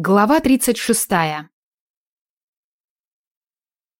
Глава 36.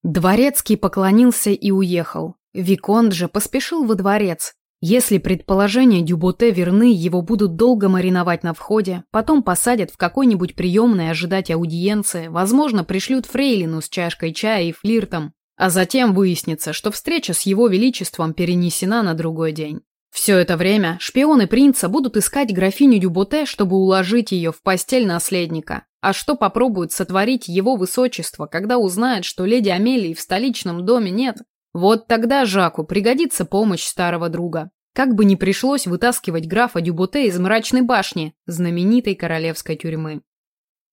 Дворецкий поклонился и уехал. Виконт же поспешил во дворец. Если предположения Дюботе верны, его будут долго мариновать на входе, потом посадят в какой-нибудь приемной ожидать аудиенции, возможно, пришлют фрейлину с чашкой чая и флиртом, а затем выяснится, что встреча с его величеством перенесена на другой день. Все это время шпионы принца будут искать графиню Дюботе, чтобы уложить ее в постель наследника. А что попробует сотворить его высочество, когда узнает, что леди Амелии в столичном доме нет? Вот тогда Жаку пригодится помощь старого друга. Как бы ни пришлось вытаскивать графа Дюботе из мрачной башни, знаменитой королевской тюрьмы.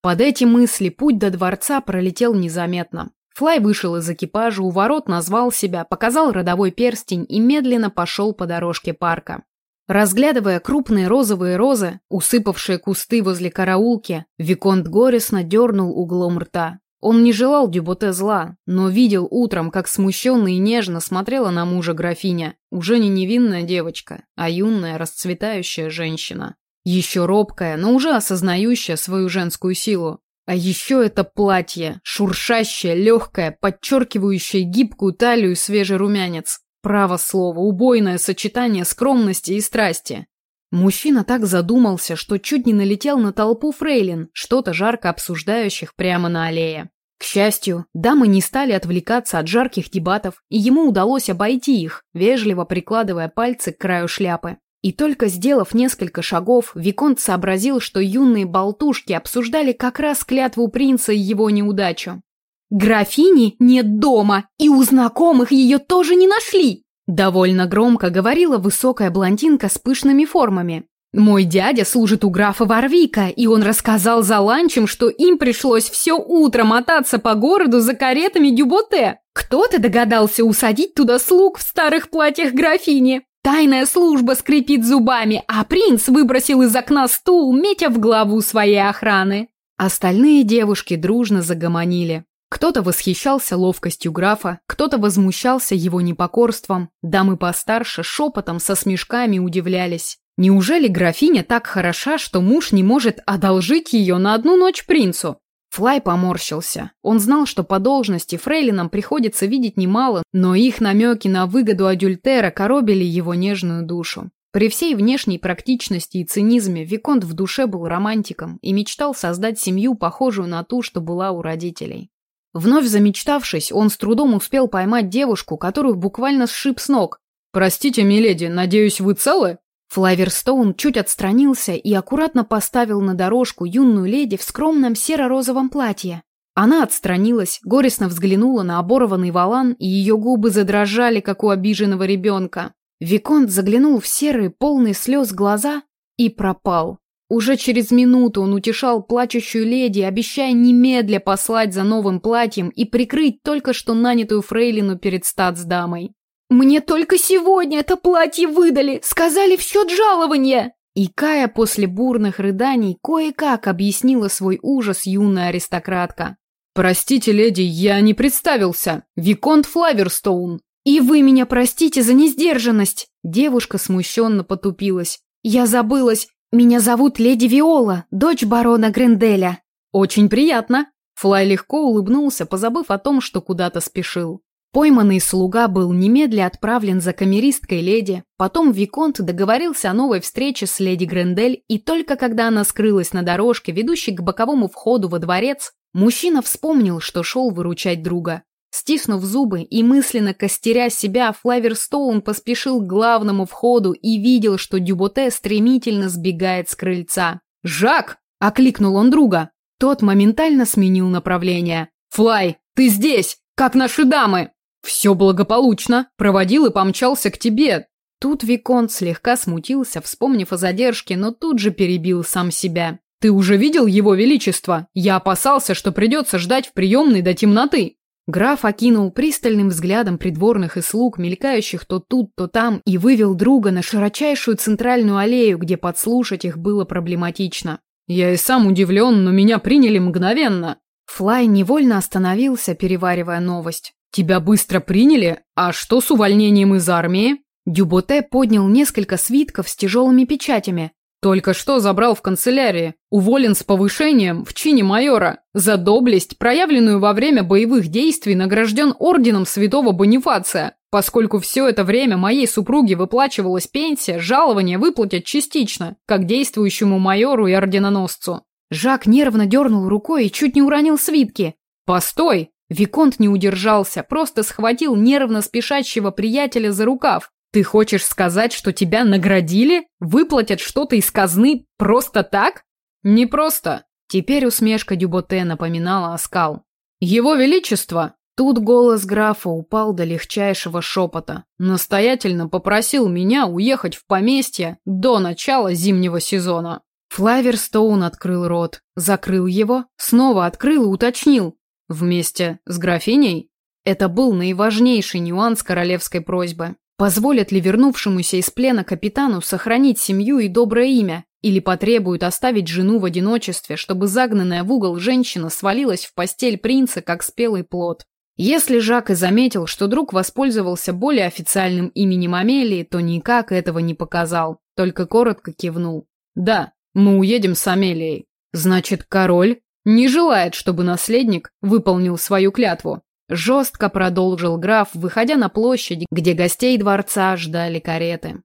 Под эти мысли путь до дворца пролетел незаметно. Флай вышел из экипажа, у ворот назвал себя, показал родовой перстень и медленно пошел по дорожке парка. Разглядывая крупные розовые розы, усыпавшие кусты возле караулки, Виконт горестно дернул углом рта. Он не желал Дюботе зла, но видел утром, как смущенно и нежно смотрела на мужа графиня. Уже не невинная девочка, а юная, расцветающая женщина. Еще робкая, но уже осознающая свою женскую силу. А еще это платье, шуршащее, легкое, подчеркивающее гибкую талию и свежий румянец. Право слово, убойное сочетание скромности и страсти. Мужчина так задумался, что чуть не налетел на толпу фрейлин, что-то жарко обсуждающих прямо на аллее. К счастью, дамы не стали отвлекаться от жарких дебатов, и ему удалось обойти их, вежливо прикладывая пальцы к краю шляпы. И только сделав несколько шагов, Виконт сообразил, что юные болтушки обсуждали как раз клятву принца и его неудачу. «Графини нет дома, и у знакомых ее тоже не нашли!» Довольно громко говорила высокая блондинка с пышными формами. «Мой дядя служит у графа Варвика, и он рассказал за ланчем, что им пришлось все утро мотаться по городу за каретами Дюботе. Кто-то догадался усадить туда слуг в старых платьях графини. Тайная служба скрипит зубами, а принц выбросил из окна стул, метя в главу своей охраны». Остальные девушки дружно загомонили. Кто-то восхищался ловкостью графа, кто-то возмущался его непокорством, дамы постарше шепотом со смешками удивлялись. Неужели графиня так хороша, что муж не может одолжить ее на одну ночь принцу? Флай поморщился. Он знал, что по должности фрейлинам приходится видеть немало, но их намеки на выгоду адюльтера коробили его нежную душу. При всей внешней практичности и цинизме Виконт в душе был романтиком и мечтал создать семью, похожую на ту, что была у родителей. Вновь замечтавшись, он с трудом успел поймать девушку, которую буквально сшиб с ног. «Простите, миледи, надеюсь, вы целы?» Флаверстоун чуть отстранился и аккуратно поставил на дорожку юную леди в скромном серо-розовом платье. Она отстранилась, горестно взглянула на оборванный валан, и ее губы задрожали, как у обиженного ребенка. Виконт заглянул в серые, полные слез глаза и пропал. Уже через минуту он утешал плачущую леди, обещая немедля послать за новым платьем и прикрыть только что нанятую фрейлину перед статсдамой. «Мне только сегодня это платье выдали! Сказали в счет жалования!» И Кая после бурных рыданий кое-как объяснила свой ужас юная аристократка. «Простите, леди, я не представился. Виконт Флаверстоун». «И вы меня простите за несдержанность!» Девушка смущенно потупилась. «Я забылась. «Меня зовут леди Виола, дочь барона Гренделя». «Очень приятно». Флай легко улыбнулся, позабыв о том, что куда-то спешил. Пойманный слуга был немедля отправлен за камеристкой леди, потом Виконт договорился о новой встрече с леди Грендель, и только когда она скрылась на дорожке, ведущей к боковому входу во дворец, мужчина вспомнил, что шел выручать друга. Стиснув зубы и мысленно костеря себя, Флаверстоун поспешил к главному входу и видел, что Дюботе стремительно сбегает с крыльца. «Жак!» – окликнул он друга. Тот моментально сменил направление. «Флай, ты здесь! Как наши дамы!» «Все благополучно. Проводил и помчался к тебе». Тут Виконт слегка смутился, вспомнив о задержке, но тут же перебил сам себя. «Ты уже видел его величество? Я опасался, что придется ждать в приемной до темноты». Граф окинул пристальным взглядом придворных и слуг, мелькающих то тут, то там, и вывел друга на широчайшую центральную аллею, где подслушать их было проблематично. «Я и сам удивлен, но меня приняли мгновенно». Флай невольно остановился, переваривая новость. «Тебя быстро приняли? А что с увольнением из армии?» Дюботе поднял несколько свитков с тяжелыми печатями. Только что забрал в канцелярии. Уволен с повышением в чине майора. За доблесть, проявленную во время боевых действий, награжден орденом святого Бонифация. Поскольку все это время моей супруге выплачивалась пенсия, жалование выплатят частично, как действующему майору и орденоносцу. Жак нервно дернул рукой и чуть не уронил свитки. «Постой!» Виконт не удержался, просто схватил нервно спешащего приятеля за рукав. «Ты хочешь сказать, что тебя наградили? Выплатят что-то из казны просто так?» «Не просто». Теперь усмешка Дюботе напоминала оскал. «Его Величество!» Тут голос графа упал до легчайшего шепота. Настоятельно попросил меня уехать в поместье до начала зимнего сезона. Флаверстоун открыл рот, закрыл его, снова открыл и уточнил. Вместе с графиней? Это был наиважнейший нюанс королевской просьбы. Позволят ли вернувшемуся из плена капитану сохранить семью и доброе имя, или потребуют оставить жену в одиночестве, чтобы загнанная в угол женщина свалилась в постель принца, как спелый плод? Если Жак и заметил, что друг воспользовался более официальным именем Амелии, то никак этого не показал, только коротко кивнул. «Да, мы уедем с Амелией. Значит, король не желает, чтобы наследник выполнил свою клятву. Жестко продолжил граф, выходя на площадь, где гостей дворца ждали кареты.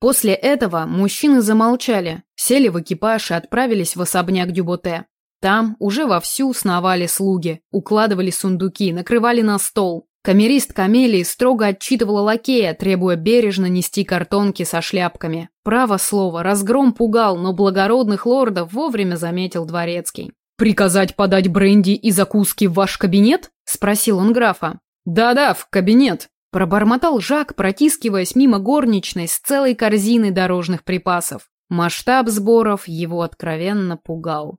После этого мужчины замолчали, сели в экипаж и отправились в особняк Дюботе. Там уже вовсю сновали слуги, укладывали сундуки, накрывали на стол. Камерист Камелии строго отчитывала лакея, требуя бережно нести картонки со шляпками. Право слово, разгром пугал, но благородных лордов вовремя заметил дворецкий. «Приказать подать бренди и закуски в ваш кабинет?» – спросил он графа. «Да-да, в кабинет», – пробормотал Жак, протискиваясь мимо горничной с целой корзиной дорожных припасов. Масштаб сборов его откровенно пугал.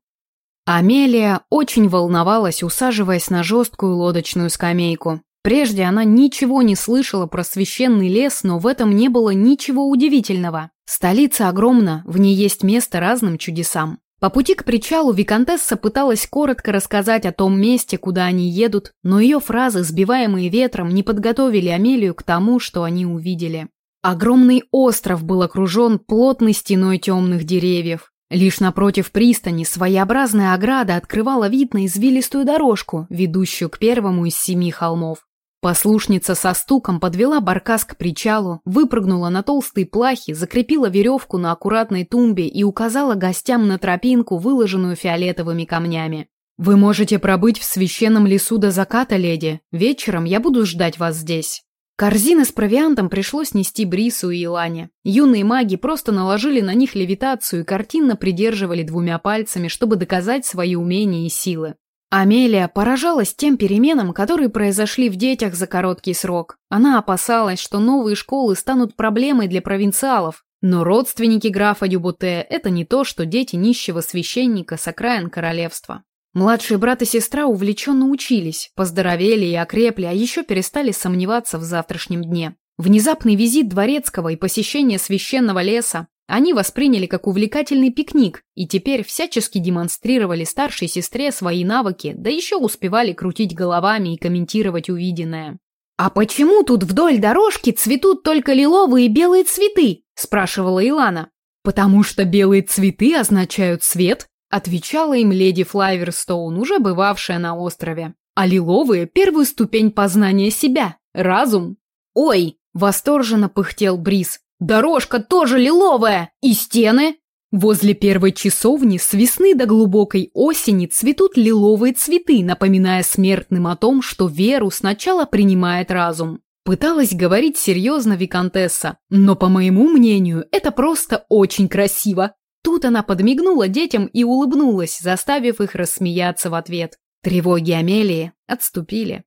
Амелия очень волновалась, усаживаясь на жесткую лодочную скамейку. Прежде она ничего не слышала про священный лес, но в этом не было ничего удивительного. Столица огромна, в ней есть место разным чудесам. По пути к причалу Викантесса пыталась коротко рассказать о том месте, куда они едут, но ее фразы, сбиваемые ветром, не подготовили Амелию к тому, что они увидели. Огромный остров был окружен плотной стеной темных деревьев. Лишь напротив пристани своеобразная ограда открывала вид на извилистую дорожку, ведущую к первому из семи холмов. Послушница со стуком подвела баркас к причалу, выпрыгнула на толстые плахи, закрепила веревку на аккуратной тумбе и указала гостям на тропинку, выложенную фиолетовыми камнями. «Вы можете пробыть в священном лесу до заката, леди. Вечером я буду ждать вас здесь». Корзины с провиантом пришлось нести Брису и Илане. Юные маги просто наложили на них левитацию и картинно придерживали двумя пальцами, чтобы доказать свои умения и силы. Амелия поражалась тем переменам, которые произошли в детях за короткий срок. Она опасалась, что новые школы станут проблемой для провинциалов. Но родственники графа Дюбуте – это не то, что дети нищего священника с окраин королевства. Младшие брат и сестра увлеченно учились, поздоровели и окрепли, а еще перестали сомневаться в завтрашнем дне. Внезапный визит дворецкого и посещение священного леса они восприняли как увлекательный пикник и теперь всячески демонстрировали старшей сестре свои навыки, да еще успевали крутить головами и комментировать увиденное. «А почему тут вдоль дорожки цветут только лиловые и белые цветы?» – спрашивала Илана. «Потому что белые цветы означают свет», – отвечала им леди Флайверстоун, уже бывавшая на острове. «А лиловые – первую ступень познания себя, разум». «Ой!» – восторженно пыхтел Бриз. Дорожка тоже лиловая! И стены!» Возле первой часовни с весны до глубокой осени цветут лиловые цветы, напоминая смертным о том, что веру сначала принимает разум. Пыталась говорить серьезно Викантесса, но, по моему мнению, это просто очень красиво. Тут она подмигнула детям и улыбнулась, заставив их рассмеяться в ответ. Тревоги Амелии отступили.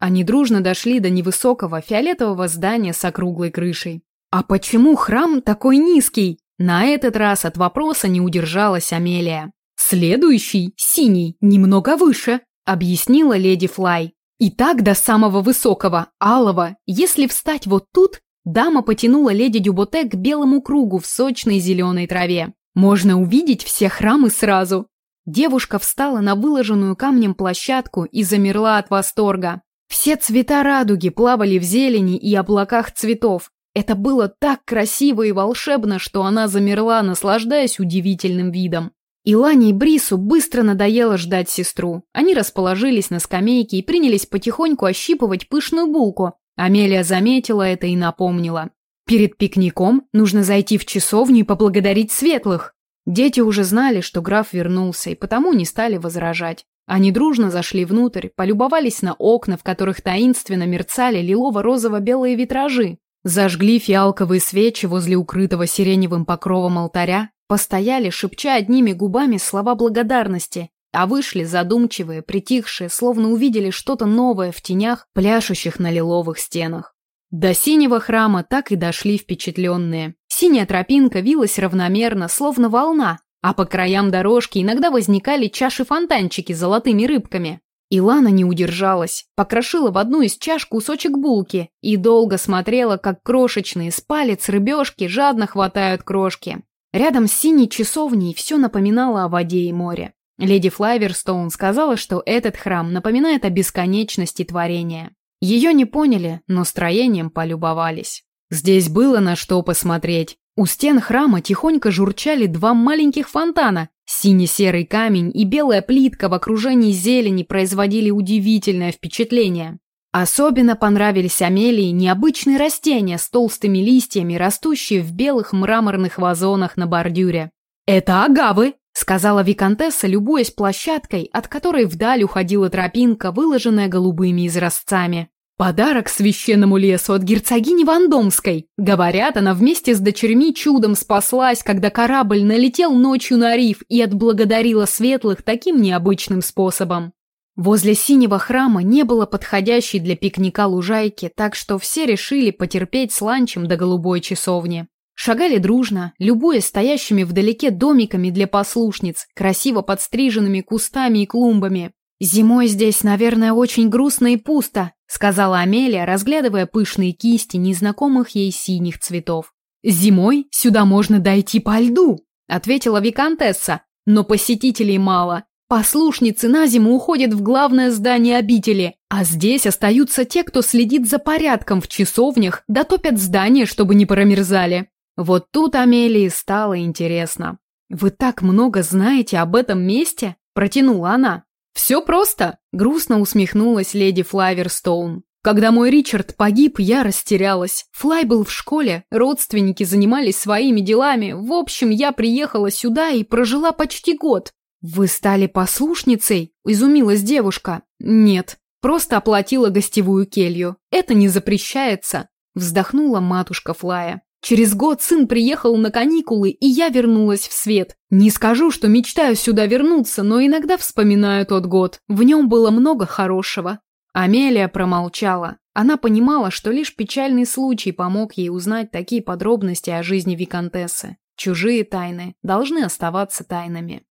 Они дружно дошли до невысокого фиолетового здания с округлой крышей. «А почему храм такой низкий?» На этот раз от вопроса не удержалась Амелия. «Следующий, синий, немного выше», — объяснила леди Флай. «И так до самого высокого, алого. Если встать вот тут...» Дама потянула леди Дюботе к белому кругу в сочной зеленой траве. «Можно увидеть все храмы сразу». Девушка встала на выложенную камнем площадку и замерла от восторга. Все цвета радуги плавали в зелени и облаках цветов, Это было так красиво и волшебно, что она замерла, наслаждаясь удивительным видом. Илане и Брису быстро надоело ждать сестру. Они расположились на скамейке и принялись потихоньку ощипывать пышную булку. Амелия заметила это и напомнила. Перед пикником нужно зайти в часовню и поблагодарить светлых. Дети уже знали, что граф вернулся, и потому не стали возражать. Они дружно зашли внутрь, полюбовались на окна, в которых таинственно мерцали лилово-розово-белые витражи, зажгли фиалковые свечи возле укрытого сиреневым покровом алтаря, постояли, шепча одними губами слова благодарности, а вышли задумчивые, притихшие, словно увидели что-то новое в тенях, пляшущих на лиловых стенах. До синего храма так и дошли впечатленные. Синяя тропинка вилась равномерно, словно волна, а по краям дорожки иногда возникали чаши-фонтанчики с золотыми рыбками. Илана не удержалась, покрошила в одну из чаш кусочек булки и долго смотрела, как крошечные с палец рыбешки жадно хватают крошки. Рядом с синей часовней все напоминало о воде и море. Леди Флайверстоун сказала, что этот храм напоминает о бесконечности творения. Ее не поняли, но строением полюбовались. Здесь было на что посмотреть. У стен храма тихонько журчали два маленьких фонтана. Синий-серый камень и белая плитка в окружении зелени производили удивительное впечатление. Особенно понравились Амелии необычные растения с толстыми листьями, растущие в белых мраморных вазонах на бордюре. «Это агавы!» — сказала виконтесса, любуясь площадкой, от которой вдаль уходила тропинка, выложенная голубыми изразцами. Подарок священному лесу от герцогини Вандомской. Говорят, она вместе с дочерьми чудом спаслась, когда корабль налетел ночью на риф и отблагодарила светлых таким необычным способом. Возле синего храма не было подходящей для пикника лужайки, так что все решили потерпеть с ланчем до голубой часовни. Шагали дружно, любуясь стоящими вдалеке домиками для послушниц, красиво подстриженными кустами и клумбами. «Зимой здесь, наверное, очень грустно и пусто», сказала Амелия, разглядывая пышные кисти незнакомых ей синих цветов. «Зимой сюда можно дойти по льду», ответила виконтесса, «но посетителей мало. Послушницы на зиму уходят в главное здание обители, а здесь остаются те, кто следит за порядком в часовнях, да здание, чтобы не промерзали». Вот тут Амелии стало интересно. «Вы так много знаете об этом месте?» – протянула она. «Все просто», — грустно усмехнулась леди Флайверстоун. «Когда мой Ричард погиб, я растерялась. Флай был в школе, родственники занимались своими делами. В общем, я приехала сюда и прожила почти год». «Вы стали послушницей?» – изумилась девушка. «Нет, просто оплатила гостевую келью. Это не запрещается», – вздохнула матушка Флая. Через год сын приехал на каникулы, и я вернулась в свет. Не скажу, что мечтаю сюда вернуться, но иногда вспоминаю тот год. В нем было много хорошего. Амелия промолчала. Она понимала, что лишь печальный случай помог ей узнать такие подробности о жизни виконтессы. Чужие тайны должны оставаться тайнами.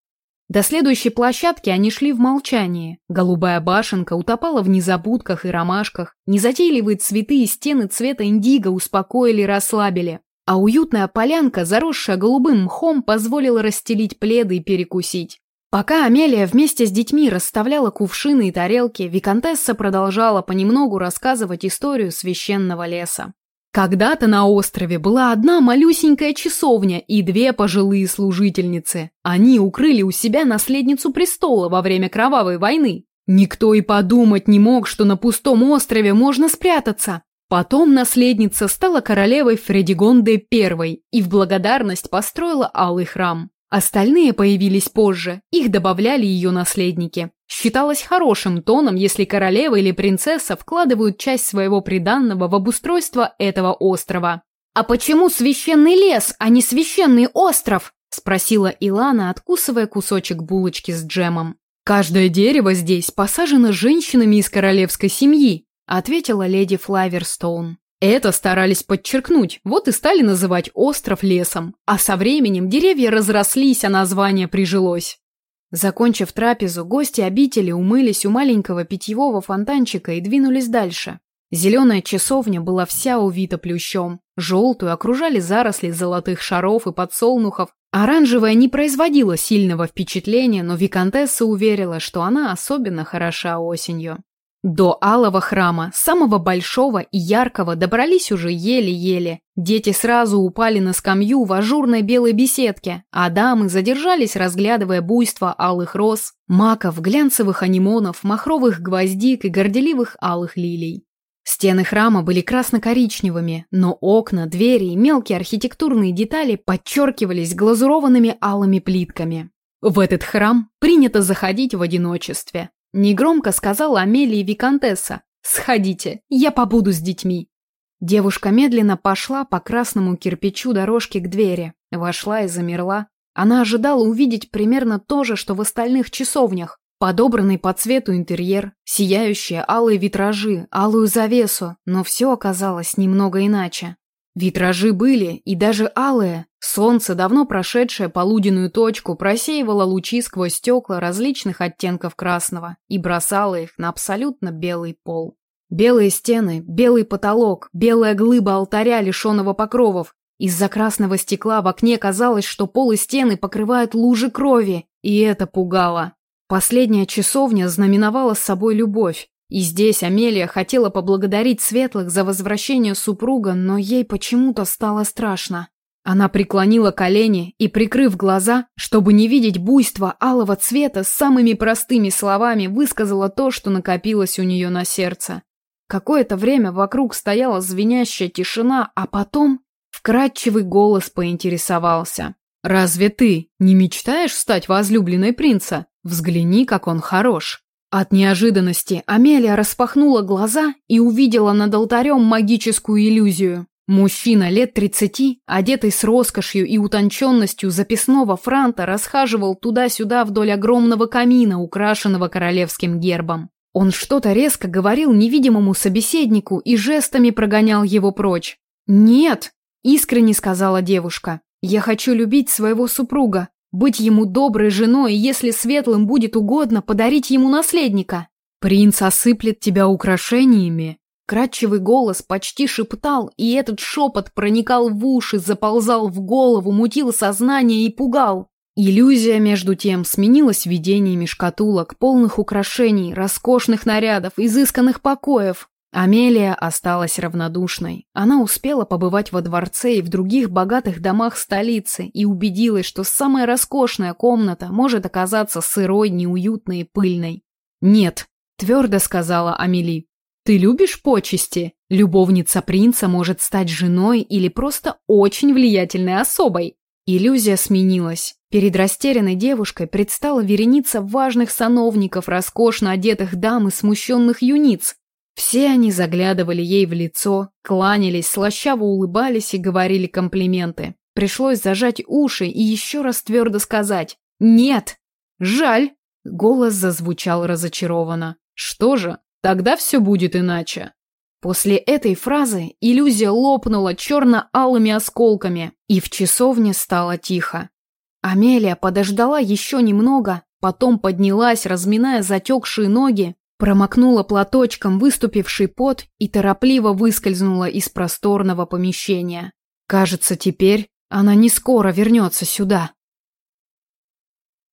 До следующей площадки они шли в молчании. Голубая башенка утопала в незабудках и ромашках. Незатейливые цветы и стены цвета индиго успокоили и расслабили. А уютная полянка, заросшая голубым мхом, позволила расстелить пледы и перекусить. Пока Амелия вместе с детьми расставляла кувшины и тарелки, Викантесса продолжала понемногу рассказывать историю священного леса. Когда-то на острове была одна малюсенькая часовня и две пожилые служительницы. Они укрыли у себя наследницу престола во время кровавой войны. Никто и подумать не мог, что на пустом острове можно спрятаться. Потом наследница стала королевой Фредигонде I и в благодарность построила алый храм. Остальные появились позже, их добавляли ее наследники. Считалось хорошим тоном, если королева или принцесса вкладывают часть своего приданного в обустройство этого острова. «А почему священный лес, а не священный остров?» – спросила Илана, откусывая кусочек булочки с джемом. «Каждое дерево здесь посажено женщинами из королевской семьи», – ответила леди Флаверстоун. Это старались подчеркнуть, вот и стали называть остров лесом, а со временем деревья разрослись, а название прижилось. Закончив трапезу, гости обители умылись у маленького питьевого фонтанчика и двинулись дальше. Зеленая часовня была вся увита плющом, желтую окружали заросли золотых шаров и подсолнухов, оранжевая не производила сильного впечатления, но виконтесса уверила, что она особенно хороша осенью. До алого храма, самого большого и яркого, добрались уже еле-еле. Дети сразу упали на скамью в ажурной белой беседке, а дамы задержались, разглядывая буйство алых роз, маков, глянцевых анимонов, махровых гвоздик и горделивых алых лилий. Стены храма были красно-коричневыми, но окна, двери и мелкие архитектурные детали подчеркивались глазурованными алыми плитками. В этот храм принято заходить в одиночестве. Негромко сказала Амелия Викантесса. «Сходите, я побуду с детьми». Девушка медленно пошла по красному кирпичу дорожки к двери, вошла и замерла. Она ожидала увидеть примерно то же, что в остальных часовнях. Подобранный по цвету интерьер, сияющие алые витражи, алую завесу, но все оказалось немного иначе. Витражи были, и даже алые. Солнце, давно прошедшее полуденную точку, просеивало лучи сквозь стекла различных оттенков красного и бросало их на абсолютно белый пол. Белые стены, белый потолок, белая глыба алтаря, лишенного покровов. Из-за красного стекла в окне казалось, что пол и стены покрывают лужи крови, и это пугало. Последняя часовня знаменовала с собой любовь, и здесь Амелия хотела поблагодарить Светлых за возвращение супруга, но ей почему-то стало страшно. Она преклонила колени и, прикрыв глаза, чтобы не видеть буйства алого цвета, самыми простыми словами высказала то, что накопилось у нее на сердце. Какое-то время вокруг стояла звенящая тишина, а потом вкрадчивый голос поинтересовался. «Разве ты не мечтаешь стать возлюбленной принца? Взгляни, как он хорош!» От неожиданности Амелия распахнула глаза и увидела над алтарем магическую иллюзию. Мужчина лет тридцати, одетый с роскошью и утонченностью записного франта, расхаживал туда-сюда вдоль огромного камина, украшенного королевским гербом. Он что-то резко говорил невидимому собеседнику и жестами прогонял его прочь. «Нет!» – искренне сказала девушка. «Я хочу любить своего супруга. Быть ему доброй женой, если светлым будет угодно, подарить ему наследника. Принц осыплет тебя украшениями. Кратчевый голос почти шептал, и этот шепот проникал в уши, заползал в голову, мутил сознание и пугал. Иллюзия, между тем, сменилась видениями шкатулок, полных украшений, роскошных нарядов, изысканных покоев. Амелия осталась равнодушной. Она успела побывать во дворце и в других богатых домах столицы и убедилась, что самая роскошная комната может оказаться сырой, неуютной и пыльной. «Нет», — твердо сказала Амели. «Ты любишь почести? Любовница принца может стать женой или просто очень влиятельной особой». Иллюзия сменилась. Перед растерянной девушкой предстала вереница важных сановников, роскошно одетых дам и смущенных юниц. Все они заглядывали ей в лицо, кланялись, слащаво улыбались и говорили комплименты. Пришлось зажать уши и еще раз твердо сказать «Нет!» «Жаль!» — голос зазвучал разочарованно. «Что же, тогда все будет иначе». После этой фразы иллюзия лопнула черно-алыми осколками, и в часовне стало тихо. Амелия подождала еще немного, потом поднялась, разминая затекшие ноги, Промокнула платочком выступивший пот и торопливо выскользнула из просторного помещения. Кажется, теперь она не скоро вернется сюда.